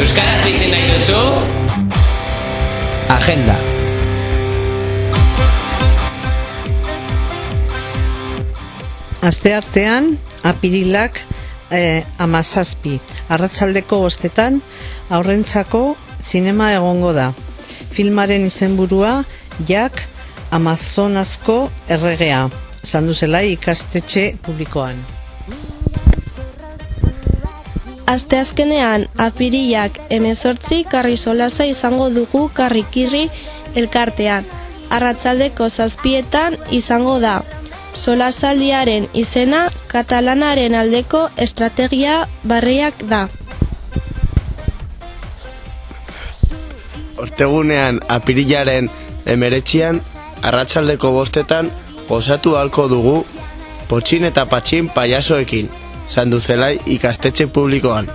Euskaraz bizi nahi duzu? Agenda. Aste artean, apirilak eh, amazazpi. Arratzaldeko bostetan, aurrentzako zinema egongo da. Filmaren izenburua, jak amazonazko erregea. Zanduzela ikastetxe publikoan. Asteazkenean apirilak emezortzi karri solasa izango dugu karrikirri elkartean. Arratzaldeko zazpietan izango da. Solasaldiaren izena katalanaren aldeko estrategia barriak da. Ostegunean apirilaren emeretxian, arratsaldeko bostetan, gozatu halko dugu, potxin eta patxin paiasoekin, sanduzelai ikastetxe publikoan.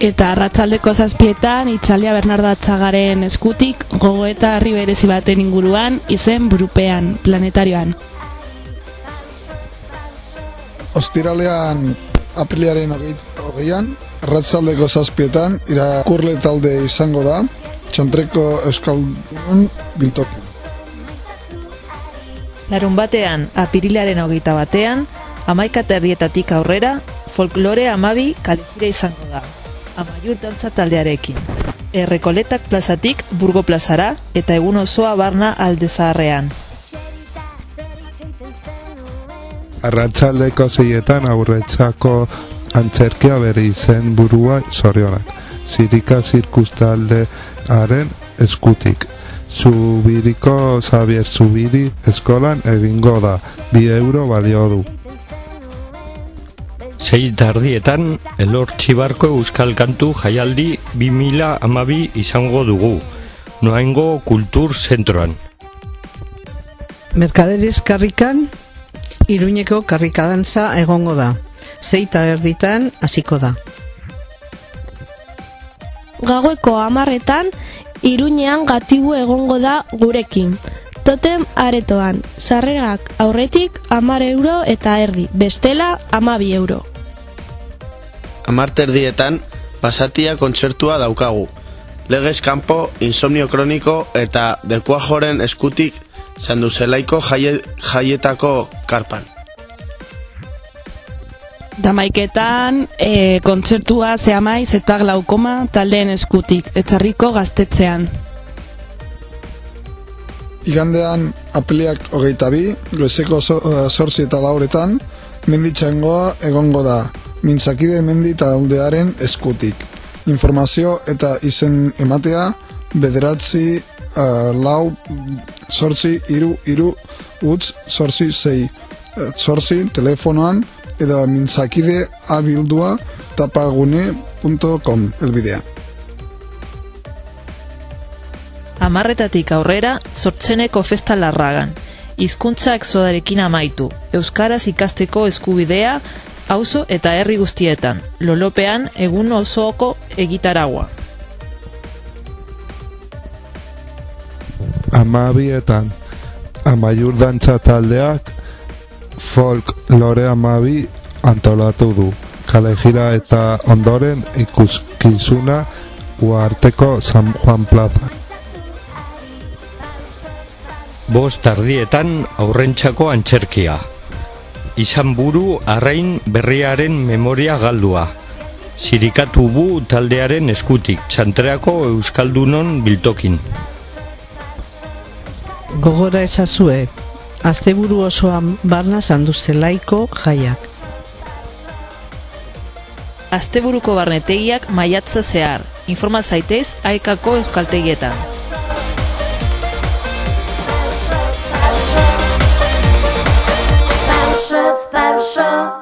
Eta arratsaldeko zazpietan, Itzalia Bernarda Atzagaren eskutik, gogo eta harri berezi baten inguruan, izen burupean, planetarioan. Ostiralean aprilaren hogeian, arratsaldeko zazpietan, irakurle talde izango da, txantreko euskaldun biltoki. Larun batean, apirilaren hogeita batean, amaika terdietatik aurrera, folklore amabi kalifira izango da. Amaiur dantza taldearekin. Errekoletak plazatik burgo plazara eta egun osoa barna aldezaharrean. Arratsaldeko zeietan aurretzako antzerkia bere izen burua zorionak. Zirika zirkustaldearen eskutik. Zubiriko Xavier Zubiri eskolan egingo da, bi euro balio du. Sei tardietan, elor txibarko euskal kantu jaialdi 2000 amabi izango dugu, noaingo kultur zentroan. Merkaderes karrikan, iruñeko karrikadantza egongo da. Zeita erditan hasiko da. Gaueko amarretan, iruñean gatibu egongo da gurekin. Totem aretoan, sarrerak aurretik amar euro eta erdi, bestela amabi euro. Amarterdietan, basatia kontzertua daukagu. Legez kanpo, insomnio kroniko eta dekuajoren eskutik sanduzelaiko jaie, jaietako karpan. Damaiketan, e, kontzertua zehamaiz eta glaukoma taldeen eskutik, etxarriko gaztetzean. Igandean apeliak hogeita bi, goizeko sortzi eta lauretan, menditxangoa egongo da, mintzakide mendi taldearen eskutik. Informazio eta izen ematea, bederatzi uh, lau sortzi iru iru utz sortzi zei sortzi telefonoan edo mintzakide abildua tapagune.com elbidea. Amarretatik aurrera, sortzeneko festa larragan. Hizkuntza exodarekin amaitu, Euskaraz ikasteko eskubidea, auzo eta herri guztietan, lolopean egun osooko egitaragua. Amabietan, amaiur dantza taldeak, folk lore amabi antolatu du. Kalejira eta ondoren ikuskizuna uarteko San Juan Plaza. Bost tardietan aurrentzako antzerkia. Izan buru arrain berriaren memoria galdua. Sirikatu bu taldearen eskutik, txantreako euskaldunon biltokin. Gogora ezazue, asteburu osoan barna zanduzelaiko jaiak. Asteburuko barnetegiak maiatza zehar. Informa zaitez, aekako euskaltegietan. Special